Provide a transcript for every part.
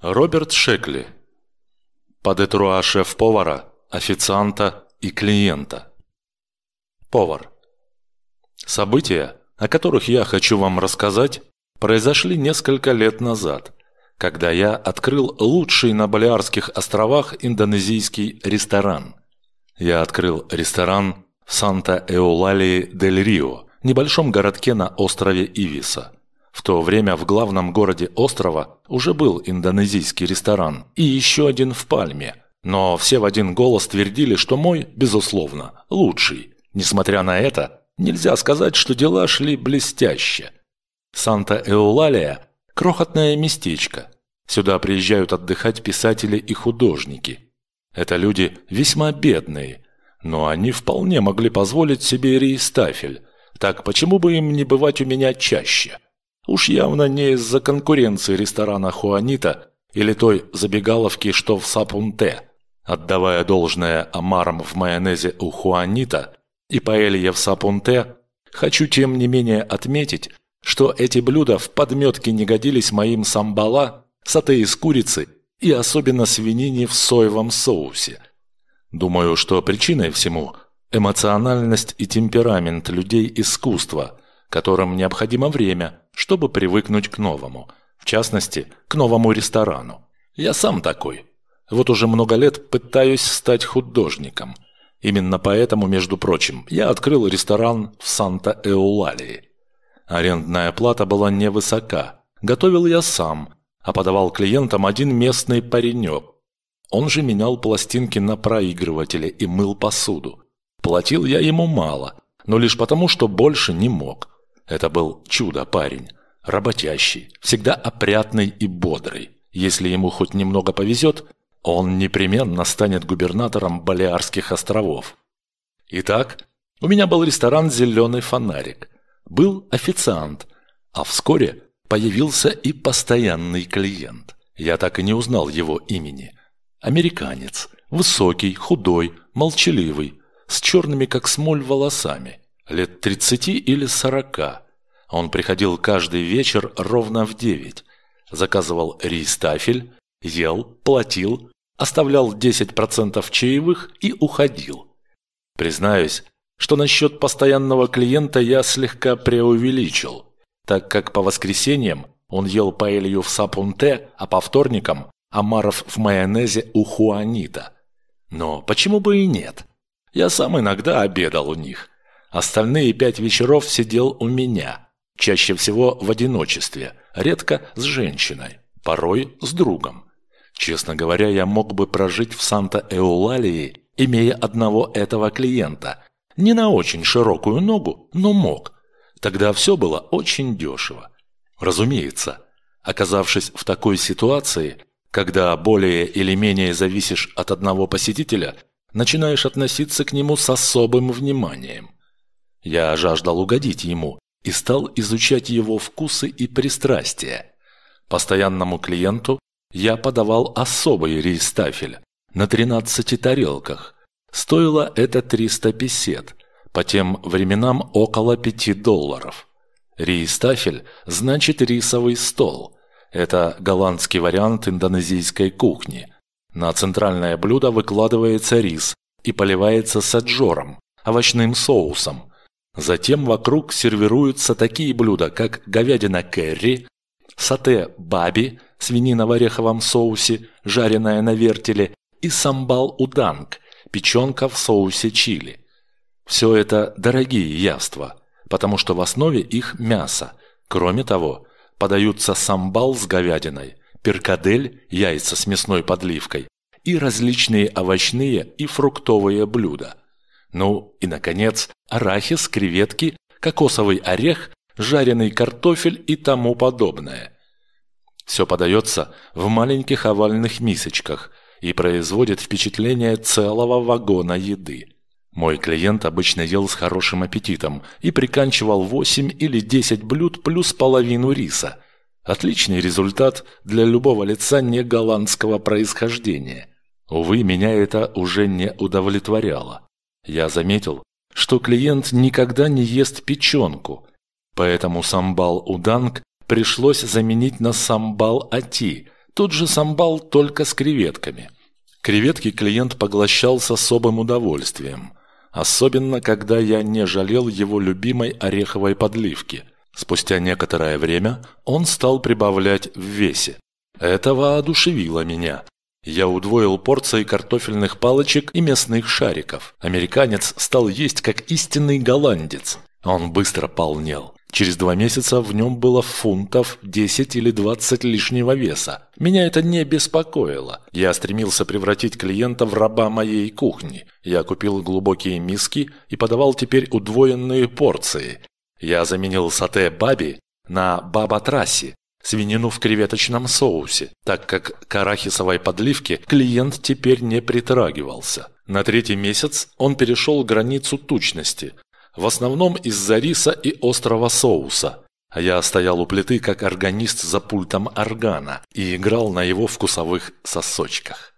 Роберт Шекли. Подетруа шеф-повара, официанта и клиента. Повар. События, о которых я хочу вам рассказать, произошли несколько лет назад, когда я открыл лучший на Балиарских островах индонезийский ресторан. Я открыл ресторан в Санта-Эулалии-дель-Рио, небольшом городке на острове Ивиса. В то время в главном городе острова уже был индонезийский ресторан и еще один в Пальме, но все в один голос твердили, что мой, безусловно, лучший. Несмотря на это, нельзя сказать, что дела шли блестяще. Санта-Эулалия – крохотное местечко. Сюда приезжают отдыхать писатели и художники. Это люди весьма бедные, но они вполне могли позволить себе рейстафель. Так почему бы им не бывать у меня чаще? Уж явно не из-за конкуренции ресторана Хуанита или той забегаловки, что в Сапунте. Отдавая должное омарам в майонезе у Хуанита и паэлье в Сапунте, хочу тем не менее отметить, что эти блюда в подметке не годились моим самбала, сате из курицы и особенно свинине в соевом соусе. Думаю, что причиной всему – эмоциональность и темперамент людей искусства, которым необходимо время – чтобы привыкнуть к новому. В частности, к новому ресторану. Я сам такой. Вот уже много лет пытаюсь стать художником. Именно поэтому, между прочим, я открыл ресторан в Санта-Эулалии. Арендная плата была невысока. Готовил я сам, а подавал клиентам один местный паренек. Он же менял пластинки на проигрывателе и мыл посуду. Платил я ему мало, но лишь потому, что больше не мог. Это был чудо-парень. Работящий, всегда опрятный и бодрый. Если ему хоть немного повезет, он непременно станет губернатором Балиарских островов. Итак, у меня был ресторан «Зеленый фонарик». Был официант, а вскоре появился и постоянный клиент. Я так и не узнал его имени. Американец, высокий, худой, молчаливый, с черными как смоль волосами лет 30 или 40. Он приходил каждый вечер ровно в 9, заказывал рейстафель, ел, платил, оставлял 10% чаевых и уходил. Признаюсь, что насчет постоянного клиента я слегка преувеличил, так как по воскресеньям он ел паэлью в Сапунте, а по вторникам – омаров в майонезе у Хуанита. Но почему бы и нет? Я сам иногда обедал у них – Остальные пять вечеров сидел у меня, чаще всего в одиночестве, редко с женщиной, порой с другом. Честно говоря, я мог бы прожить в Санта-Эулалии, имея одного этого клиента. Не на очень широкую ногу, но мог. Тогда все было очень дешево. Разумеется, оказавшись в такой ситуации, когда более или менее зависишь от одного посетителя, начинаешь относиться к нему с особым вниманием. Я жаждал угодить ему и стал изучать его вкусы и пристрастия. Постоянному клиенту я подавал особый рейстафель на 13 тарелках. Стоило это 300 песет, по тем временам около 5 долларов. Рейстафель значит рисовый стол. Это голландский вариант индонезийской кухни. На центральное блюдо выкладывается рис и поливается саджором, овощным соусом, Затем вокруг сервируются такие блюда, как говядина керри, сате баби, свинина в ореховом соусе, жареная на вертеле, и самбал уданг, печенка в соусе чили. Все это дорогие яства, потому что в основе их мясо. Кроме того, подаются самбал с говядиной, перкадель, яйца с мясной подливкой и различные овощные и фруктовые блюда – ну и, наконец, арахис, креветки, кокосовый орех, жареный картофель и тому подобное. Все подается в маленьких овальных мисочках и производит впечатление целого вагона еды. Мой клиент обычно ел с хорошим аппетитом и приканчивал 8 или 10 блюд плюс половину риса. Отличный результат для любого лица не голландского происхождения. Увы, меня это уже не удовлетворяло. Я заметил, что клиент никогда не ест печенку, поэтому самбал уданг пришлось заменить на самбал ати, Тут же самбал только с креветками. Креветки клиент поглощал с особым удовольствием. Особенно, когда я не жалел его любимой ореховой подливки. Спустя некоторое время он стал прибавлять в весе. Это воодушевило меня. Я удвоил порции картофельных палочек и мясных шариков. Американец стал есть как истинный голландец. Он быстро полнел. Через два месяца в нем было фунтов 10 или 20 лишнего веса. Меня это не беспокоило. Я стремился превратить клиента в раба моей кухни. Я купил глубокие миски и подавал теперь удвоенные порции. Я заменил сате баби на баба-трасси, свинину в креветочном соусе, так как к арахисовой подливке клиент теперь не притрагивался. На третий месяц он перешел границу тучности, в основном из-за риса и острого соуса. А я стоял у плиты, как органист за пультом органа, и играл на его вкусовых сосочках.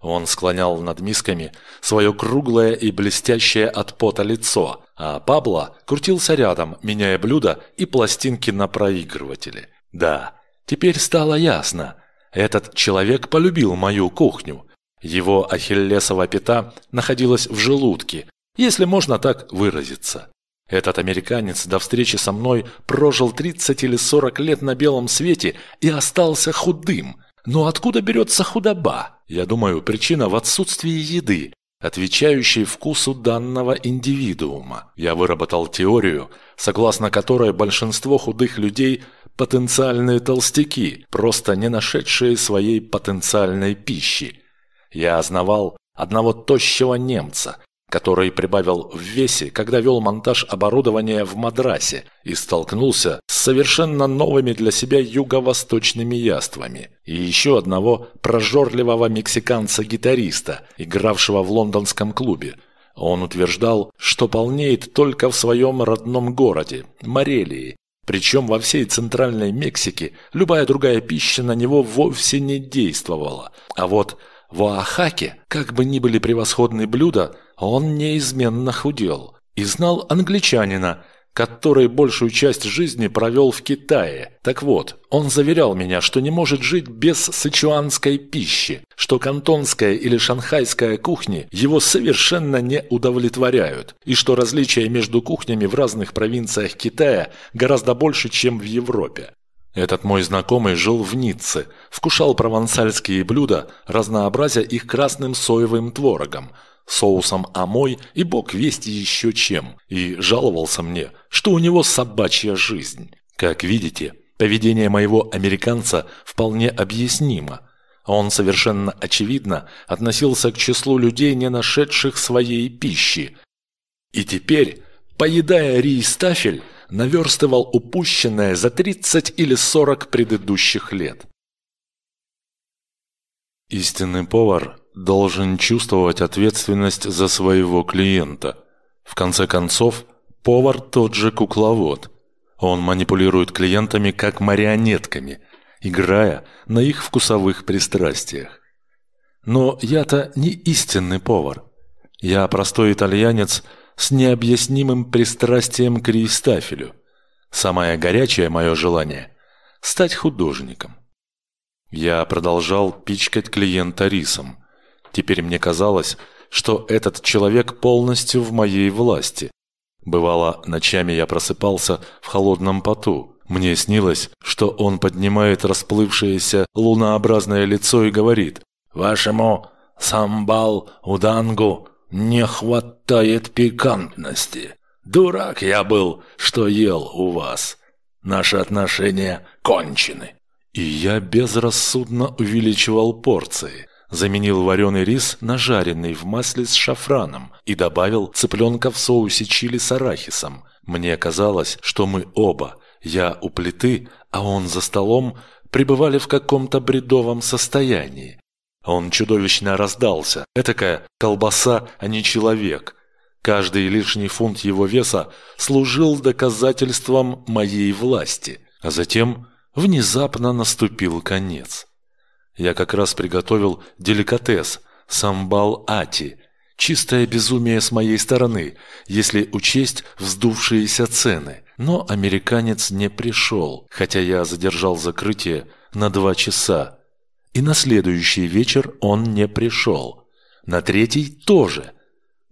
Он склонял над мисками свое круглое и блестящее от пота лицо, а Пабло крутился рядом, меняя блюда и пластинки на проигрывателе. Да, теперь стало ясно. Этот человек полюбил мою кухню. Его ахиллесова пята находилась в желудке, если можно так выразиться. Этот американец до встречи со мной прожил 30 или 40 лет на белом свете и остался худым. Но откуда берется худоба? Я думаю, причина в отсутствии еды, отвечающей вкусу данного индивидуума. Я выработал теорию, согласно которой большинство худых людей – потенциальные толстяки, просто не нашедшие своей потенциальной пищи. Я ознавал одного тощего немца, который прибавил в весе, когда вел монтаж оборудования в Мадрасе и столкнулся с совершенно новыми для себя юго-восточными яствами. И еще одного прожорливого мексиканца-гитариста, игравшего в лондонском клубе. Он утверждал, что полнеет только в своем родном городе, Морелии, причем во всей центральной Мексике любая другая пища на него вовсе не действовала. А вот в Оахаке, как бы ни были превосходные блюда, он неизменно худел. И знал англичанина, который большую часть жизни провел в Китае. Так вот, он заверял меня, что не может жить без сычуанской пищи, что кантонская или шанхайская кухни его совершенно не удовлетворяют, и что различия между кухнями в разных провинциях Китая гораздо больше, чем в Европе. Этот мой знакомый жил в Ницце, вкушал провансальские блюда, разнообразя их красным соевым творогом, соусом амой и бог вести еще чем, и жаловался мне, что у него собачья жизнь. Как видите, поведение моего американца вполне объяснимо. Он совершенно очевидно относился к числу людей, не нашедших своей пищи. И теперь, поедая рейстафель, наверстывал упущенное за 30 или 40 предыдущих лет. Истинный повар должен чувствовать ответственность за своего клиента. В конце концов, повар тот же кукловод. Он манипулирует клиентами как марионетками, играя на их вкусовых пристрастиях. Но я-то не истинный повар. Я простой итальянец – с необъяснимым пристрастием к Риестафелю. Самое горячее мое желание – стать художником. Я продолжал пичкать клиента рисом. Теперь мне казалось, что этот человек полностью в моей власти. Бывало, ночами я просыпался в холодном поту. Мне снилось, что он поднимает расплывшееся лунообразное лицо и говорит «Вашему самбал удангу не хватает пикантности. Дурак я был, что ел у вас. Наши отношения кончены. И я безрассудно увеличивал порции. Заменил вареный рис на жареный в масле с шафраном и добавил цыпленка в соусе чили с арахисом. Мне казалось, что мы оба, я у плиты, а он за столом, пребывали в каком-то бредовом состоянии. Он чудовищно раздался. Этакая колбаса, а не человек. Каждый лишний фунт его веса служил доказательством моей власти. А затем внезапно наступил конец. Я как раз приготовил деликатес – самбал ати. Чистое безумие с моей стороны, если учесть вздувшиеся цены. Но американец не пришел, хотя я задержал закрытие на два часа. И на следующий вечер он не пришел. На третий тоже.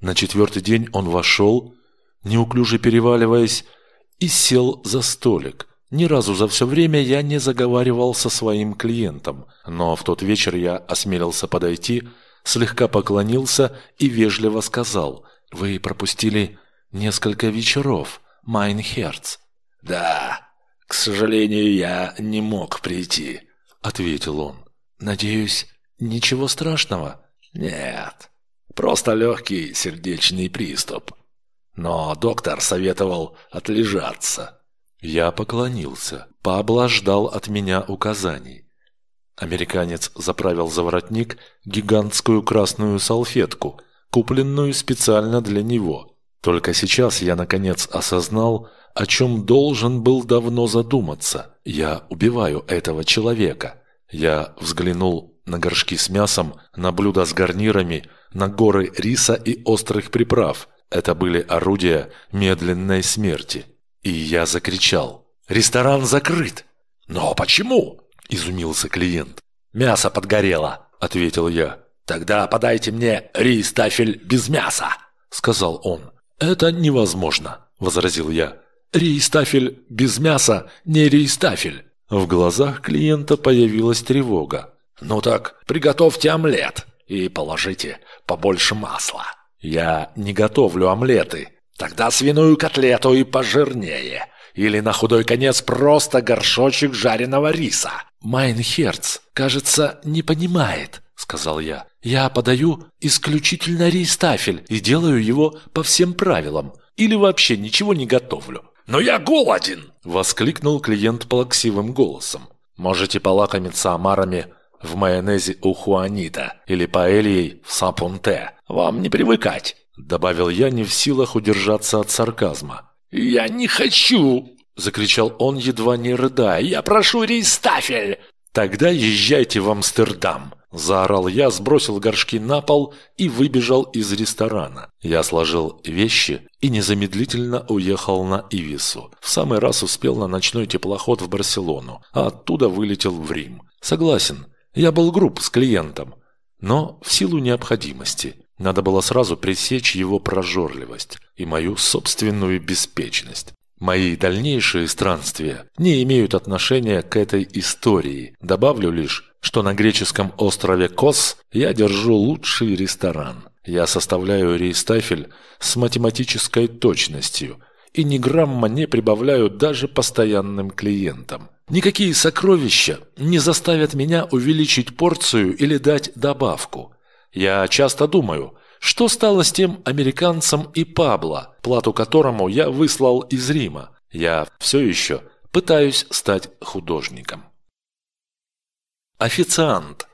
На четвертый день он вошел, неуклюже переваливаясь, и сел за столик. Ни разу за все время я не заговаривал со своим клиентом, но в тот вечер я осмелился подойти, слегка поклонился и вежливо сказал «Вы пропустили несколько вечеров, Майнхерц». «Да, к сожалению, я не мог прийти», — ответил он. «Надеюсь, ничего страшного?» «Нет, просто легкий сердечный приступ. Но доктор советовал отлежаться». Я поклонился. Пабло ждал от меня указаний. Американец заправил за воротник гигантскую красную салфетку, купленную специально для него. Только сейчас я наконец осознал, о чем должен был давно задуматься. Я убиваю этого человека. Я взглянул на горшки с мясом, на блюда с гарнирами, на горы риса и острых приправ. Это были орудия медленной смерти. И я закричал. «Ресторан закрыт!» «Но почему?» – изумился клиент. «Мясо подгорело», – ответил я. «Тогда подайте мне рис-тафель без мяса», – сказал он. «Это невозможно», – возразил я. «Рейстафель без мяса не рейстафель». В глазах клиента появилась тревога. «Ну так, приготовьте омлет и положите побольше масла». «Я не готовлю омлеты». «Тогда свиную котлету и пожирнее. Или на худой конец просто горшочек жареного риса». «Майнхерц, кажется, не понимает», — сказал я. «Я подаю исключительно рейстафель и делаю его по всем правилам. Или вообще ничего не готовлю. «Но я голоден!» – воскликнул клиент плаксивым голосом. «Можете полакомиться омарами в майонезе у Хуанита или паэльей в Сапунте. Вам не привыкать!» – добавил я, не в силах удержаться от сарказма. «Я не хочу!» – закричал он, едва не рыдая. «Я прошу рейстафель!» «Тогда езжайте в Амстердам!» Заорал я, сбросил горшки на пол и выбежал из ресторана. Я сложил вещи и незамедлительно уехал на Ивису. В самый раз успел на ночной теплоход в Барселону, а оттуда вылетел в Рим. Согласен, я был груб с клиентом, но в силу необходимости. Надо было сразу пресечь его прожорливость и мою собственную беспечность. Мои дальнейшие странствия не имеют отношения к этой истории. Добавлю лишь, что на греческом острове Кос я держу лучший ресторан. Я составляю рейстафель с математической точностью и ни грамма не прибавляю даже постоянным клиентам. Никакие сокровища не заставят меня увеличить порцию или дать добавку. Я часто думаю, что стало с тем американцем и Пабло, плату которому я выслал из Рима? Я все еще пытаюсь стать художником. Официант.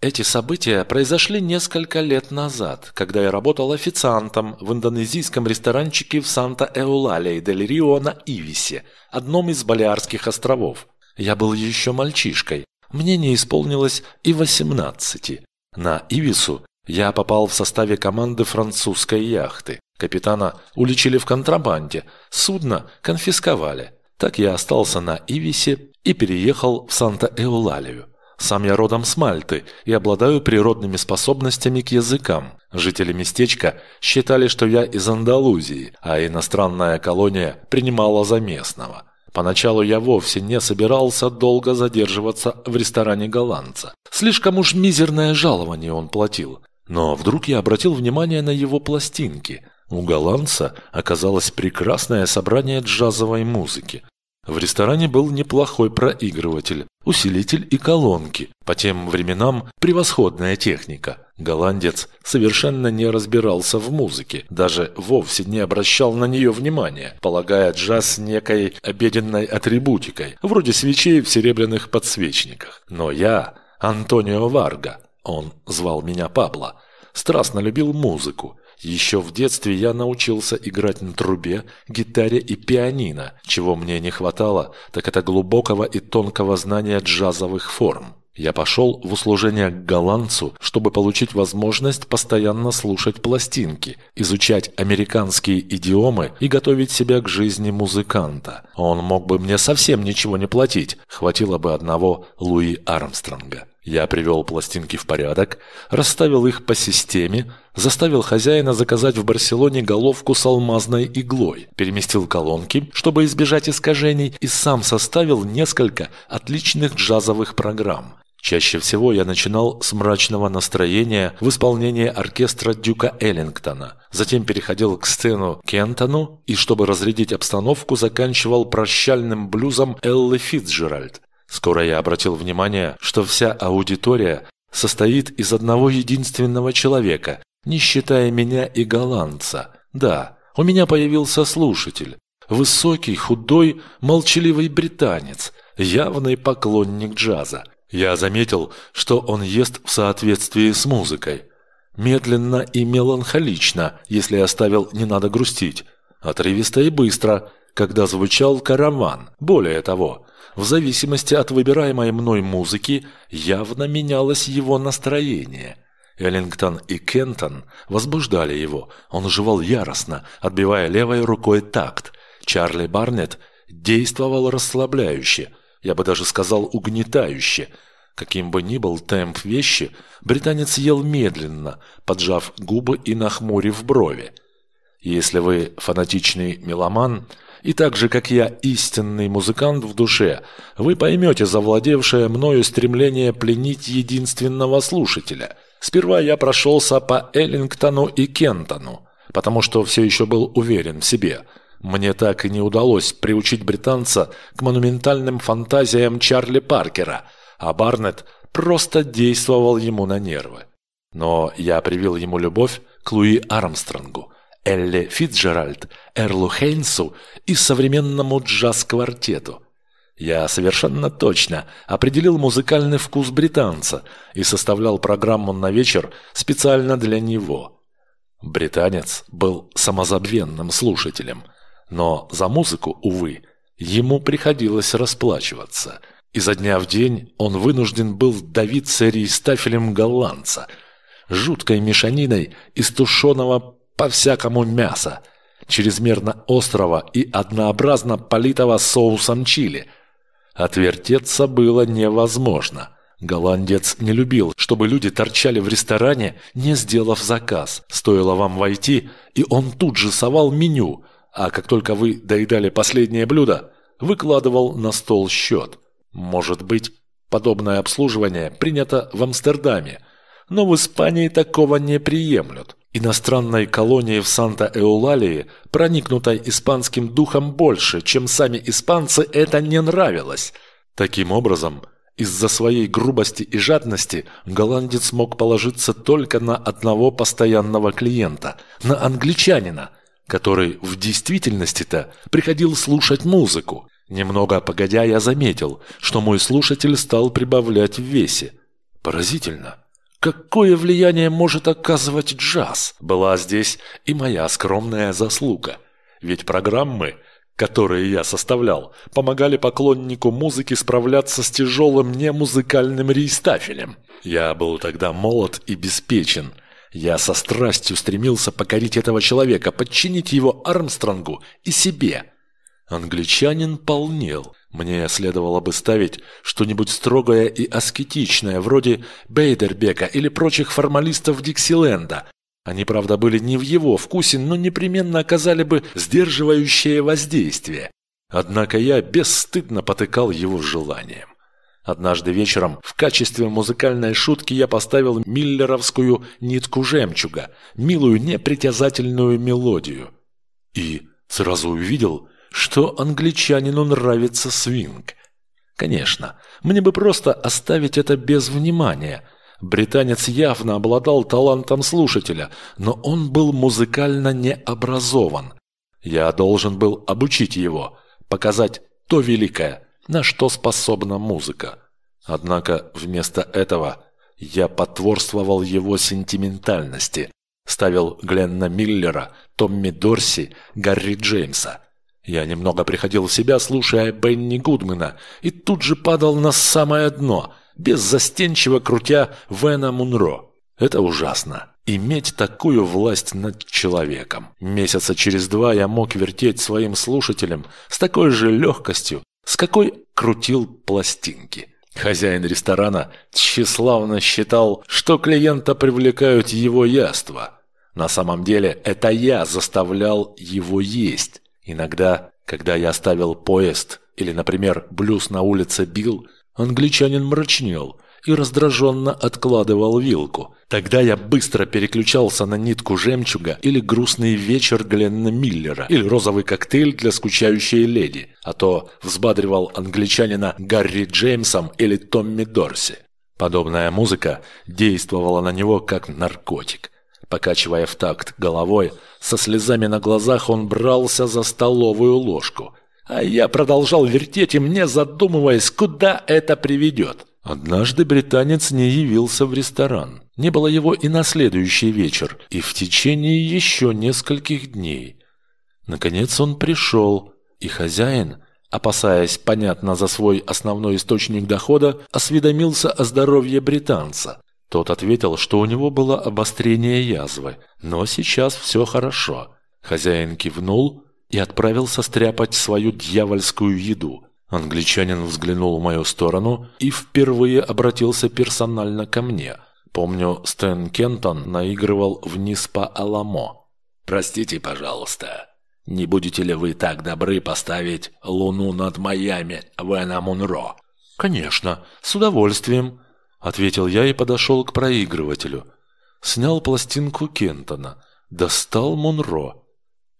Эти события произошли несколько лет назад, когда я работал официантом в индонезийском ресторанчике в Санта-Эулале дель Рио на Ивисе, одном из Балиарских островов. Я был еще мальчишкой, мне не исполнилось и 18. На Ивису я попал в составе команды французской яхты. Капитана уличили в контрабанде, судно конфисковали. Так я остался на Ивисе и переехал в Санта-Эулалию. Сам я родом с Мальты и обладаю природными способностями к языкам. Жители местечка считали, что я из Андалузии, а иностранная колония принимала за местного. Поначалу я вовсе не собирался долго задерживаться в ресторане голландца. Слишком уж мизерное жалование он платил. Но вдруг я обратил внимание на его пластинки. У голландца оказалось прекрасное собрание джазовой музыки. В ресторане был неплохой проигрыватель, усилитель и колонки. По тем временам превосходная техника. Голландец совершенно не разбирался в музыке, даже вовсе не обращал на нее внимания, полагая джаз некой обеденной атрибутикой, вроде свечей в серебряных подсвечниках. Но я, Антонио Варга, он звал меня Пабло, страстно любил музыку еще в детстве я научился играть на трубе, гитаре и пианино. Чего мне не хватало, так это глубокого и тонкого знания джазовых форм. Я пошел в услужение к голландцу, чтобы получить возможность постоянно слушать пластинки, изучать американские идиомы и готовить себя к жизни музыканта. Он мог бы мне совсем ничего не платить, хватило бы одного Луи Армстронга. Я привел пластинки в порядок, расставил их по системе, заставил хозяина заказать в Барселоне головку с алмазной иглой, переместил колонки, чтобы избежать искажений, и сам составил несколько отличных джазовых программ. Чаще всего я начинал с мрачного настроения в исполнении оркестра Дюка Эллингтона, затем переходил к сцену Кентону и, чтобы разрядить обстановку, заканчивал прощальным блюзом Эллы Фитцджеральд. Скоро я обратил внимание, что вся аудитория состоит из одного единственного человека, не считая меня и голландца. Да, у меня появился слушатель. Высокий, худой, молчаливый британец, явный поклонник джаза. Я заметил, что он ест в соответствии с музыкой. Медленно и меланхолично, если оставил «не надо грустить». Отрывисто и быстро, когда звучал караван. Более того, в зависимости от выбираемой мной музыки явно менялось его настроение. Эллингтон и Кентон возбуждали его. Он жевал яростно, отбивая левой рукой такт. Чарли Барнетт действовал расслабляюще, я бы даже сказал угнетающе. Каким бы ни был темп вещи, британец ел медленно, поджав губы и нахмурив брови. Если вы фанатичный меломан, и так же, как я, истинный музыкант в душе, вы поймете завладевшее мною стремление пленить единственного слушателя. Сперва я прошелся по Эллингтону и Кентону, потому что все еще был уверен в себе – мне так и не удалось приучить британца к монументальным фантазиям Чарли Паркера, а Барнетт просто действовал ему на нервы. Но я привил ему любовь к Луи Армстронгу, Элли Фитджеральд, Эрлу Хейнсу и современному джаз-квартету. Я совершенно точно определил музыкальный вкус британца и составлял программу на вечер специально для него. Британец был самозабвенным слушателем – но за музыку, увы, ему приходилось расплачиваться. Изо дня в день он вынужден был давиться рейстафелем голландца, жуткой мешаниной из тушеного по-всякому мяса, чрезмерно острого и однообразно политого соусом чили. Отвертеться было невозможно. Голландец не любил, чтобы люди торчали в ресторане, не сделав заказ. Стоило вам войти, и он тут же совал меню – а как только вы доедали последнее блюдо, выкладывал на стол счет. Может быть, подобное обслуживание принято в Амстердаме, но в Испании такого не приемлют. Иностранной колонии в Санта-Эулалии, проникнутой испанским духом больше, чем сами испанцы, это не нравилось. Таким образом, из-за своей грубости и жадности голландец мог положиться только на одного постоянного клиента, на англичанина – который в действительности-то приходил слушать музыку. Немного погодя, я заметил, что мой слушатель стал прибавлять в весе. Поразительно. Какое влияние может оказывать джаз? Была здесь и моя скромная заслуга. Ведь программы, которые я составлял, помогали поклоннику музыки справляться с тяжелым немузыкальным рейстафелем. Я был тогда молод и беспечен – я со страстью стремился покорить этого человека, подчинить его Армстронгу и себе. Англичанин полнел. Мне следовало бы ставить что-нибудь строгое и аскетичное, вроде Бейдербека или прочих формалистов Диксиленда. Они, правда, были не в его вкусе, но непременно оказали бы сдерживающее воздействие. Однако я бесстыдно потыкал его желанием. Однажды вечером в качестве музыкальной шутки я поставил миллеровскую «Нитку жемчуга», милую непритязательную мелодию. И сразу увидел, что англичанину нравится свинг. Конечно, мне бы просто оставить это без внимания. Британец явно обладал талантом слушателя, но он был музыкально необразован. Я должен был обучить его, показать то великое – на что способна музыка. Однако вместо этого я потворствовал его сентиментальности, ставил Гленна Миллера, Томми Дорси, Гарри Джеймса. Я немного приходил в себя, слушая Бенни Гудмана, и тут же падал на самое дно, беззастенчиво крутя Вена Мунро. Это ужасно. Иметь такую власть над человеком. Месяца через два я мог вертеть своим слушателям с такой же легкостью, с какой крутил пластинки. Хозяин ресторана тщеславно считал, что клиента привлекают его яства. На самом деле это я заставлял его есть. Иногда, когда я ставил поезд или, например, блюз на улице бил, англичанин мрачнел и раздраженно откладывал вилку. Тогда я быстро переключался на нитку жемчуга или грустный вечер Гленна Миллера или розовый коктейль для скучающей леди, а то взбадривал англичанина Гарри Джеймсом или Томми Дорси. Подобная музыка действовала на него как наркотик. Покачивая в такт головой, со слезами на глазах он брался за столовую ложку. А я продолжал вертеть им, не задумываясь, куда это приведет. Однажды британец не явился в ресторан. Не было его и на следующий вечер, и в течение еще нескольких дней. Наконец он пришел, и хозяин, опасаясь, понятно, за свой основной источник дохода, осведомился о здоровье британца. Тот ответил, что у него было обострение язвы, но сейчас все хорошо. Хозяин кивнул и отправился стряпать свою дьявольскую еду – Англичанин взглянул в мою сторону и впервые обратился персонально ко мне. Помню, Стэн Кентон наигрывал вниз по Аламо. «Простите, пожалуйста, не будете ли вы так добры поставить луну над Майами, Вена Мунро?» «Конечно, с удовольствием», — ответил я и подошел к проигрывателю. Снял пластинку Кентона, достал Мунро.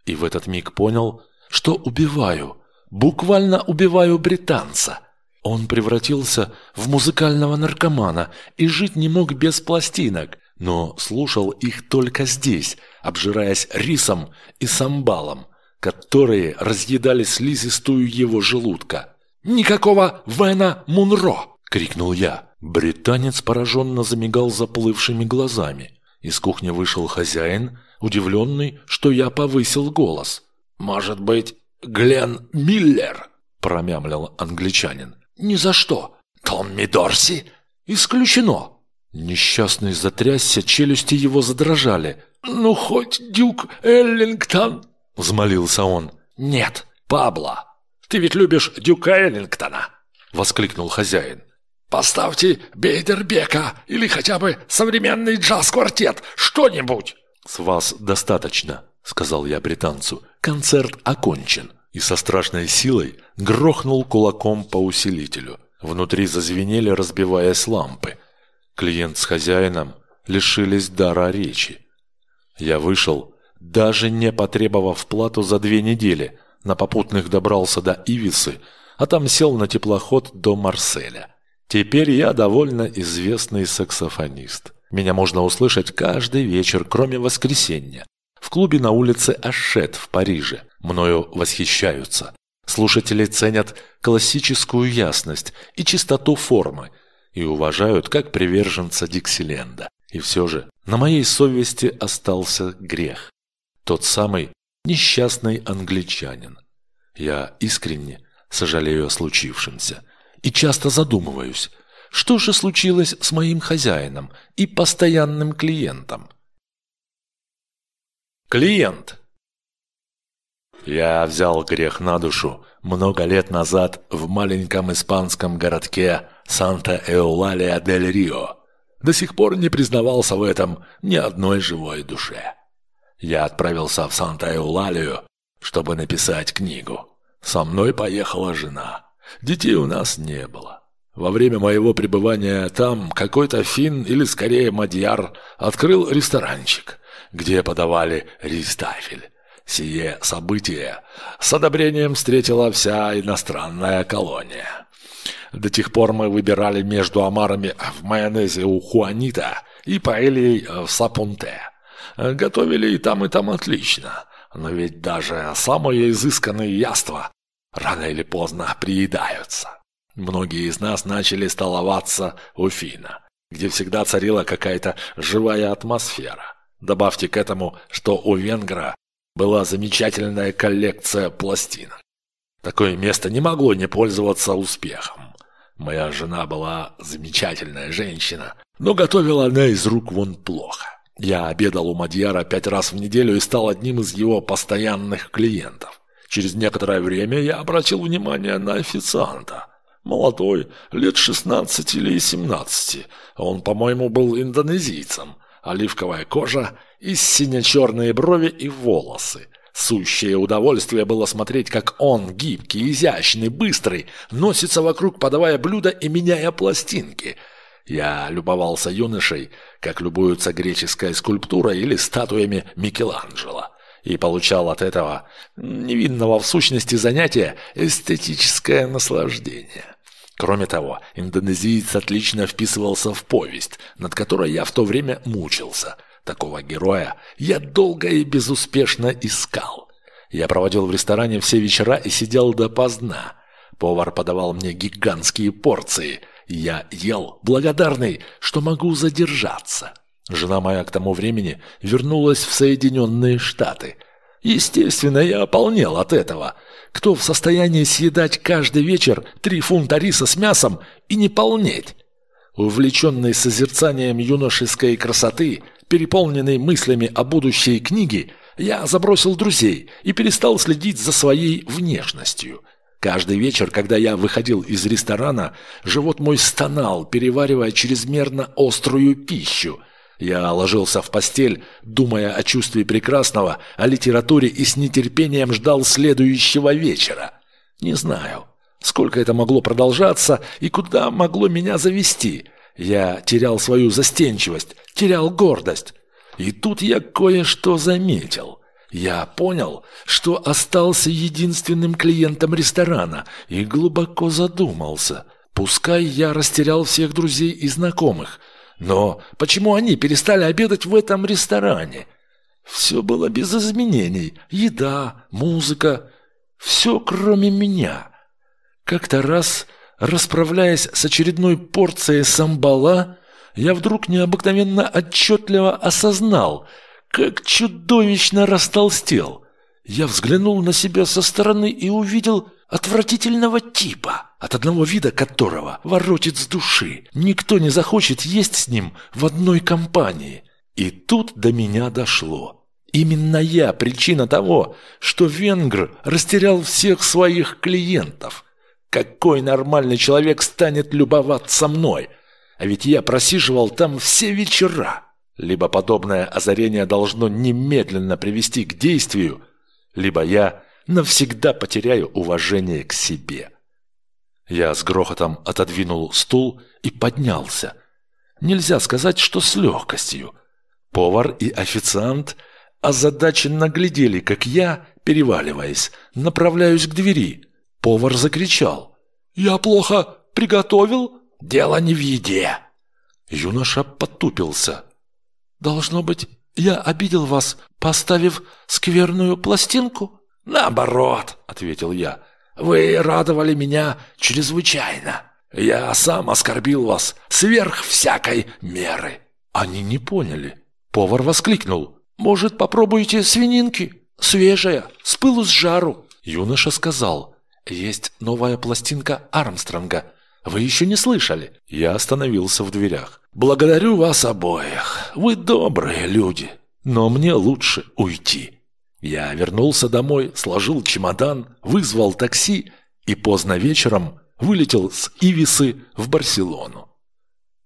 И в этот миг понял, что убиваю — Буквально убиваю британца. Он превратился в музыкального наркомана и жить не мог без пластинок, но слушал их только здесь, обжираясь рисом и самбалом, которые разъедали слизистую его желудка. «Никакого Вена Мунро!» — крикнул я. Британец пораженно замигал заплывшими глазами. Из кухни вышел хозяин, удивленный, что я повысил голос. «Может быть, Глен Миллер», – промямлил англичанин. «Ни за что. Томми Дорси? Исключено». Несчастный затрясся, челюсти его задрожали. «Ну, хоть Дюк Эллингтон!» – взмолился он. «Нет, Пабло. Ты ведь любишь Дюка Эллингтона!» – воскликнул хозяин. «Поставьте Бейдербека или хотя бы современный джаз-квартет, что-нибудь!» «С вас достаточно», — сказал я британцу. «Концерт окончен». И со страшной силой грохнул кулаком по усилителю. Внутри зазвенели, разбиваясь лампы. Клиент с хозяином лишились дара речи. Я вышел, даже не потребовав плату за две недели. На попутных добрался до Ивисы, а там сел на теплоход до Марселя. Теперь я довольно известный саксофонист. Меня можно услышать каждый вечер, кроме воскресенья. В клубе на улице Ашет в Париже. Мною восхищаются. Слушатели ценят классическую ясность и чистоту формы и уважают как приверженца Диксиленда. И все же на моей совести остался грех. Тот самый несчастный англичанин. Я искренне сожалею о случившемся и часто задумываюсь, что же случилось с моим хозяином и постоянным клиентом. Клиент. Я взял грех на душу много лет назад в маленьком испанском городке Санта-Эулалия-дель-Рио. До сих пор не признавался в этом ни одной живой душе. Я отправился в Санта-Эулалию, чтобы написать книгу. Со мной поехала жена. Детей у нас не было. Во время моего пребывания там какой-то фин или скорее мадьяр открыл ресторанчик – где подавали ристафель. Сие событие с одобрением встретила вся иностранная колония. До тех пор мы выбирали между омарами в майонезе у Хуанита и паэльей в Сапунте. Готовили и там, и там отлично. Но ведь даже самые изысканные яства рано или поздно приедаются. Многие из нас начали столоваться у Фина, где всегда царила какая-то живая атмосфера. Добавьте к этому, что у венгра была замечательная коллекция пластинок. Такое место не могло не пользоваться успехом. Моя жена была замечательная женщина, но готовила она из рук вон плохо. Я обедал у Мадьяра пять раз в неделю и стал одним из его постоянных клиентов. Через некоторое время я обратил внимание на официанта. Молодой, лет 16 или 17. Он, по-моему, был индонезийцем. Оливковая кожа и сине-черные брови и волосы. Сущее удовольствие было смотреть, как он, гибкий, изящный, быстрый, носится вокруг, подавая блюда и меняя пластинки. Я любовался юношей, как любуются греческая скульптура или статуями Микеланджело и получал от этого невинного в сущности занятия эстетическое наслаждение. Кроме того, индонезиец отлично вписывался в повесть, над которой я в то время мучился. Такого героя я долго и безуспешно искал. Я проводил в ресторане все вечера и сидел допоздна. Повар подавал мне гигантские порции. Я ел, благодарный, что могу задержаться. Жена моя к тому времени вернулась в Соединенные Штаты. Естественно, я ополнел от этого. Кто в состоянии съедать каждый вечер три фунта риса с мясом и не полнеть? Увлеченный созерцанием юношеской красоты, переполненный мыслями о будущей книге, я забросил друзей и перестал следить за своей внешностью. Каждый вечер, когда я выходил из ресторана, живот мой стонал, переваривая чрезмерно острую пищу – я ложился в постель, думая о чувстве прекрасного, о литературе и с нетерпением ждал следующего вечера. Не знаю, сколько это могло продолжаться и куда могло меня завести. Я терял свою застенчивость, терял гордость. И тут я кое-что заметил. Я понял, что остался единственным клиентом ресторана и глубоко задумался. Пускай я растерял всех друзей и знакомых – но почему они перестали обедать в этом ресторане? Все было без изменений. Еда, музыка. Все, кроме меня. Как-то раз, расправляясь с очередной порцией самбала, я вдруг необыкновенно отчетливо осознал, как чудовищно растолстел. Я взглянул на себя со стороны и увидел отвратительного типа, от одного вида которого воротит с души. Никто не захочет есть с ним в одной компании. И тут до меня дошло. Именно я причина того, что венгр растерял всех своих клиентов. Какой нормальный человек станет любоваться мной? А ведь я просиживал там все вечера. Либо подобное озарение должно немедленно привести к действию, либо я навсегда потеряю уважение к себе. Я с грохотом отодвинул стул и поднялся. Нельзя сказать, что с легкостью. Повар и официант озадаченно глядели, как я, переваливаясь, направляюсь к двери. Повар закричал. «Я плохо приготовил? Дело не в еде!» Юноша потупился. «Должно быть, я обидел вас, поставив скверную пластинку?» «Наоборот», — ответил я, — «вы радовали меня чрезвычайно. Я сам оскорбил вас сверх всякой меры». Они не поняли. Повар воскликнул. «Может, попробуете свининки? Свежая, с пылу с жару». Юноша сказал. «Есть новая пластинка Армстронга. Вы еще не слышали?» Я остановился в дверях. «Благодарю вас обоих. Вы добрые люди. Но мне лучше уйти». Я вернулся домой, сложил чемодан, вызвал такси и поздно вечером вылетел с Ивисы в Барселону.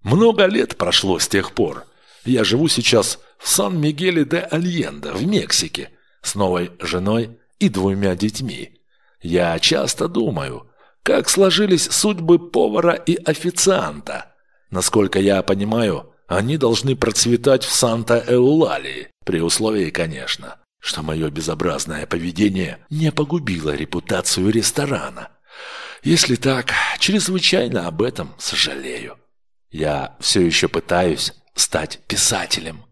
Много лет прошло с тех пор. Я живу сейчас в Сан-Мигеле де Альенда в Мексике с новой женой и двумя детьми. Я часто думаю, как сложились судьбы повара и официанта. Насколько я понимаю, они должны процветать в Санта-Эулалии, при условии, конечно, что мое безобразное поведение не погубило репутацию ресторана. Если так, чрезвычайно об этом сожалею. Я все еще пытаюсь стать писателем.